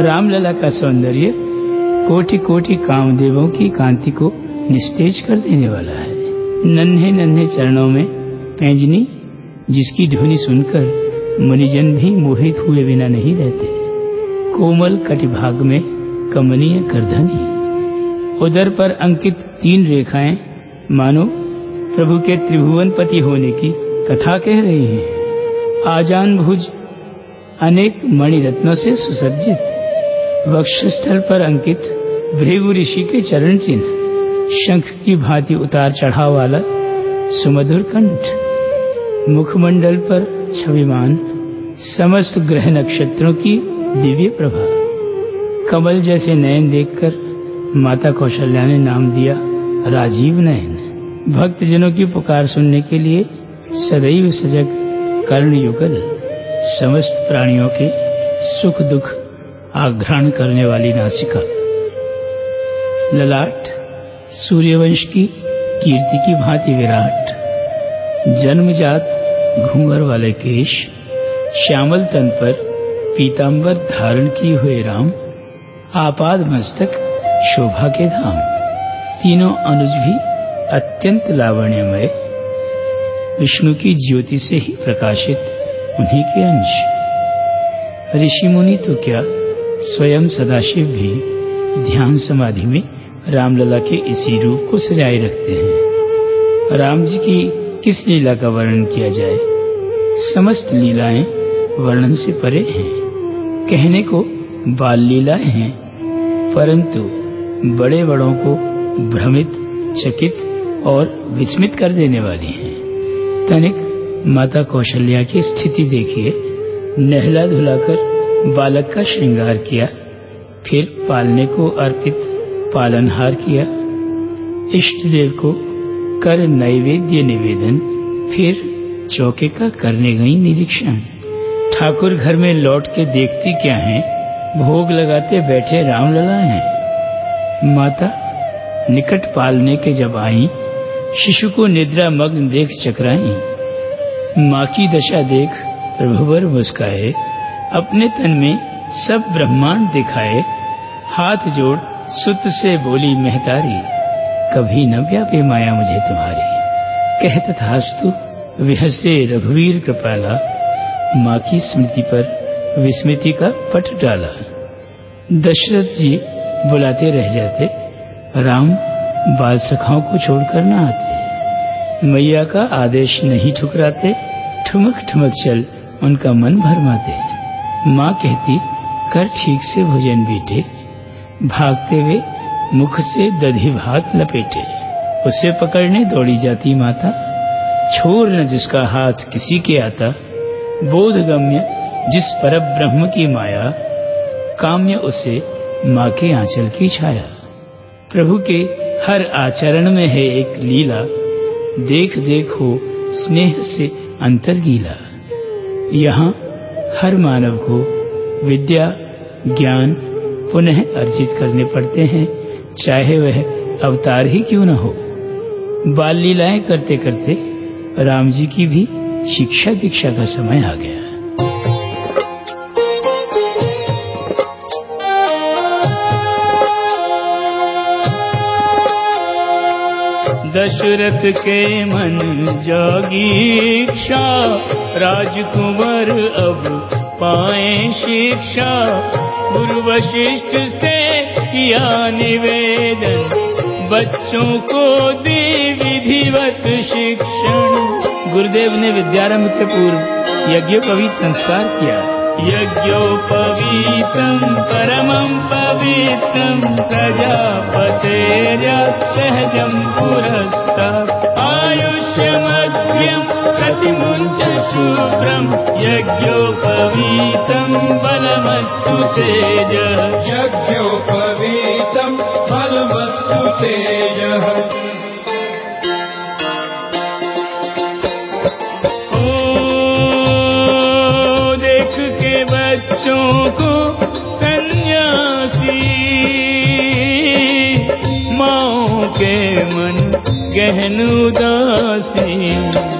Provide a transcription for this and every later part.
रामलला का सौंदर्य कोटि कोटि कामदेवों की कांति को निस्तेज कर देने वाला है। नन्हे नन्हे चरणों में पैंजनी, जिसकी ध्वनि सुनकर मुनिजन भी मोहित हुए बिना नहीं रहते। कोमल कटिभाग में कमनीय करधनी उदर पर अंकित तीन रेखाएँ मानो प्रभु के त्रिभुवनपति होने की कथा कह रही हैं। आजान भुज अनेक मणिरत्नों से सुसज्जित। वक्षस्थल पर अंकित भृगु ऋषि के चरण चिन्ह, शंख की भांति उतार चढ़ाव वाला सुमधुर कंठ, मुखमंडल पर छविमान, समस्त ग्रह नक्षत्रों की दिव्य प्रभा, कमल जैसे नयन देखकर माता कौशल्या ने नाम दिया राजीव नयन। भक्तजनों की पुकार सुनने के लिए सदैव सजग कर्ण युगल, समस्त प्राणियों के सुख दुख आघ्राण करने वाली नासिका। ललाट, सूर्यवंश की कीर्ति की भांति विराट। जन्मजात घूंघर वाले केश, श्यामल तन पर पीतांबर धारण किए हुए राम, आपाद मस्तक, शोभा के धाम। तीनों अनुज भी अत्यंत लावण्यमय। विष्णु की ज्योति से ही प्रकाशित उन्हीं के अंश। ऋषि मुनि तो क्या स्वयं सदाशिव भी ध्यान समाधि में रामलला के इसी रूप को सजाए रखते हैं। राम जी की किस लीला का वर्णन किया जाए? समस्त लीलाएँ वर्णन से परे हैं। कहने को बाल लीलाएँ हैं, परंतु बड़े बड़ों को भ्रमित, चकित और विस्मित कर देने वाली हैं। तनिक माता कौशल्या की स्थिति देखिए, नहला धुलाकर बालक का श्रृंगार किया, फिर पालने को अर्पित, पालनहार किया। इष्ट देव को कर नैवेद्य निवेदन, फिर चौके का करने गई निरीक्षण। ठाकुर घर में लौट के देखती क्या है, भोग लगाते बैठे राम रामलला हैं। माता, निकट पालने के जब आई, शिशु को निद्रा मग्न देख चकराई। माँ की दशा देख प्रभुवर मुस्काए अपने तन में सब ब्रह्मांड दिखाए, हाथ जोड़ सुत से बोली, महतारी, कभी न व्यापे माया मुझे तुम्हारी। कहत थास्तु विहसे रघुवीर कृपाला, माँ की स्मृति पर विस्मृति का पट डाला। दशरथ जी बुलाते रह जाते, राम बाल सखाओं को छोड़कर न आते। मैया का आदेश नहीं ठुकराते, ठुमक ठुमक चल उनका मन भरमाते। माँ कहती, कर ठीक से भोजन बीटे भागते हुए मुख से दधी भात लपेटे। उसे पकड़ने दौड़ी जाती माता। छोर न जिसका हाथ किसी के आता। बोधगम्य जिस पर ब्रह्म की माया। काम्य उसे माँ के आंचल की छाया। प्रभु के हर आचरण में है एक लीला। देख देख हो स्नेह से अंतर गीला यहाँ हर मानव को विद्या, ज्ञान पुनः अर्जित करने पड़ते हैं, चाहे वह अवतार ही क्यों न हो। बाल लीलाएँ करते करते राम जी की भी शिक्षा दीक्षा का समय आ गया। दशरथ के मन जागी इच्छा राजकुमार अब पाए शिक्षा। गुरु वशिष्ठ से किया निवेदन। बच्चों को दे विधिवत शिक्षण। गुरुदेव ने विद्यारंभ के पूर्व यज्ञोपवीत संस्कार किया। यज्ञोपवीतं परमं पवित्रं प्रजापतेर्य सहजं पुरस्तात् शुभ्रं यज्ञोपवीतं बलमस्तु तेज। यज्ञोपवीतं फलमस्तु तेजः। ओ देख के बच्चों को सन्यासी माओ के मन गहन उदासी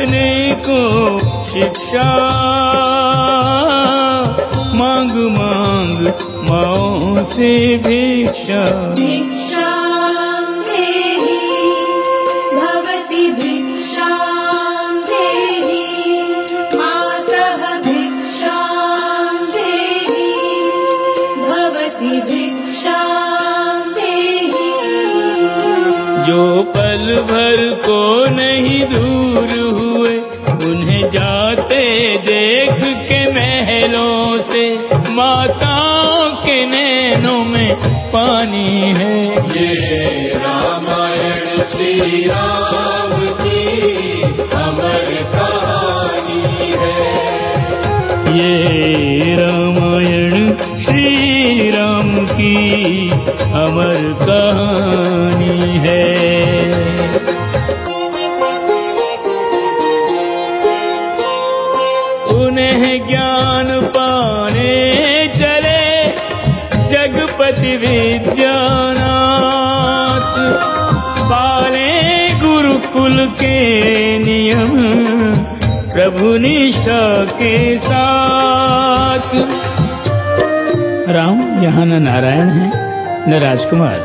करने को शिक्षा। मांग मांग माओ से भिक्षा। भिक्षां देहि भवति भिक्षां देहि मातः भिक्षां देहि भवति भिक्षां देहि जो पल भर को नहीं दूर जाते देख के महलों से माताओं के नैनों में पानी है। ये रामायण श्री राम की अमर कहानी है। ये रामायण श्री राम की अमर कहानी है। जगपति विद्यानाथ, पाले गुरुकुल के नियम, प्रभु निष्ठा के साथ। राम, यहाँ न नारायण है, न राजकुमार,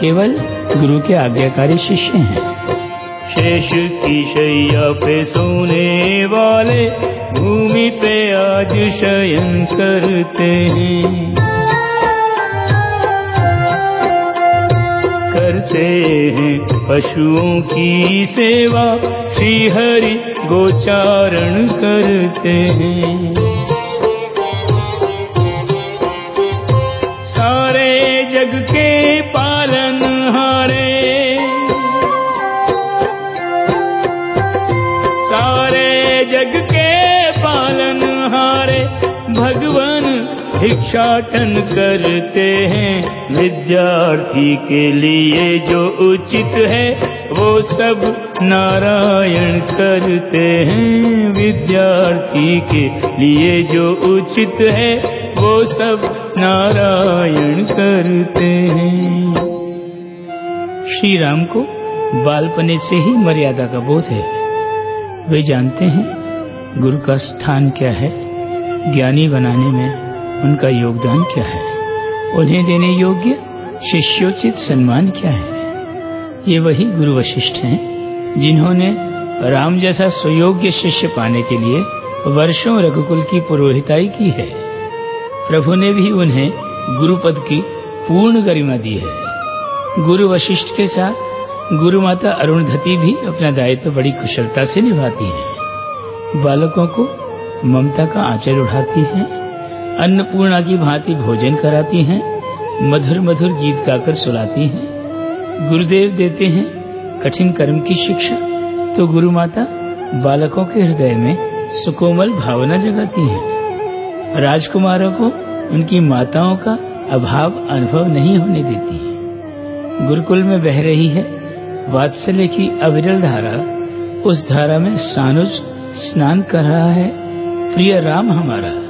केवल गुरु के आज्ञाकारी शिष्य हैं। शेष की शैया पे सोने वाले, भूमि पे आज शयन करते हैं। करते हैं। पशुओं की सेवा श्री हरि गोचारण करते हैं। भिक्षाटन करते हैं विद्यार्थी के लिए जो उचित है, वो सब नारायण करते हैं। विद्यार्थी के लिए जो उचित है, वो सब नारायण करते हैं। श्री राम को बालपने से ही मर्यादा का बोध है। वे जानते हैं गुरु का स्थान क्या है। ज्ञानी बनाने में उनका योगदान क्या है? उन्हें देने योग्य, शिष्योचित सम्मान क्या है? ये वही गुरु वशिष्ठ हैं, जिन्होंने राम जैसा सुयोग्य शिष्य पाने के लिए वर्षों रघुकुल की पुरोहिताई की है। प्रभु ने भी उन्हें गुरुपद की पूर्ण गरिमा दी है। गुरु वशिष्ठ के साथ गुरु माता अरुणधति भी अपना दायित्व बड़ी कुशलता से निभाती हैं। बालकों को ममता का आंचल उठाती हैं। अन्नपूर्णा की भांति भोजन कराती हैं मधुर मधुर गीत गाकर सुलाती हैं। गुरुदेव देते हैं कठिन कर्म की शिक्षा तो गुरु माता बालकों के हृदय में सुकोमल भावना जगाती हैं। राजकुमारों को उनकी माताओं का अभाव अनुभव नहीं होने देती है। गुरुकुल में बह रही है वात्सल्य की अविरल धारा। उस धारा में सानुज स्नान कर रहा है। प्रिय राम हमारा।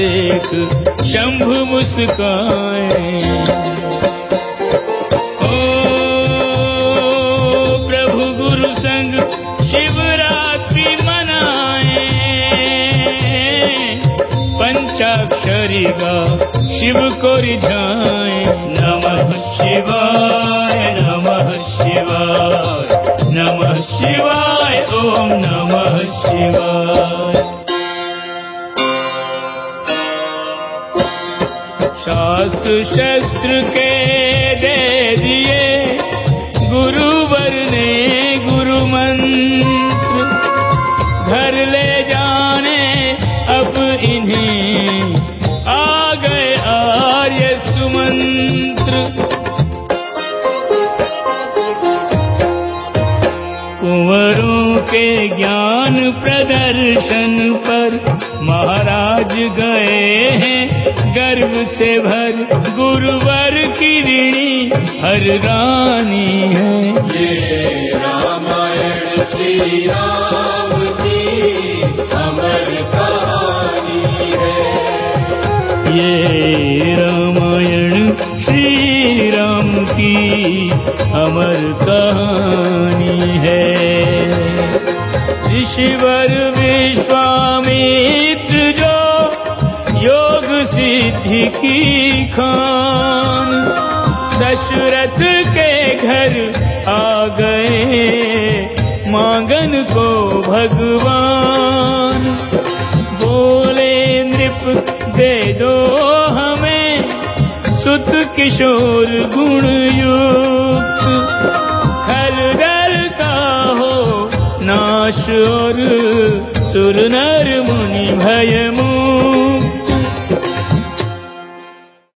देख शंभु मुस्काए। ओ प्रभु गुरु संग शिवरात्रि मनाए। पंचाक्षरी का शिव को रिझाए नमः शिवाय नमः शिवाय नमः शिवाय ओम नमः शिवाय शास्त्र शस्त्र के दे दिए। गुरुवर ने गुरु मंत्र घर ले जाने अब इन्हीं आ गए आर्य सुमंत्र। कुंवरों के ज्ञान प्रदर्शन गर्व से भर गुरुवर की ऋणी हर रानी है। ये रामायण श्री राम की अमर कहानी है। ये रामायण श्री राम की अमर कहानी है। ऋषिवर विश्वामित्र जो सिद्धि की खान। दशरथ के घर आ गए, मांगन को भगवान। बोले, नृप दे दो हमें सुत किशोर गुण युक्त खल दल का हो नाश और सुर नर मुनि भय